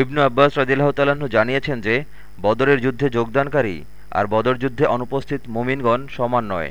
ইবনু আব্বাস রদিল্লাহ জানিয়েছেন যে, বদরের যুদ্ধে যোগদানকারী আর বদর যুদ্ধে অনুপস্থিত মুমিনগণ সমান নয়।